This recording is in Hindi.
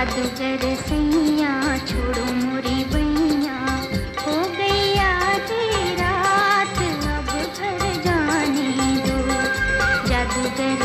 जादूगर सैया छोड़ो मोरी बैया हो गई आधी रात अब घर जाने दो। जादूगर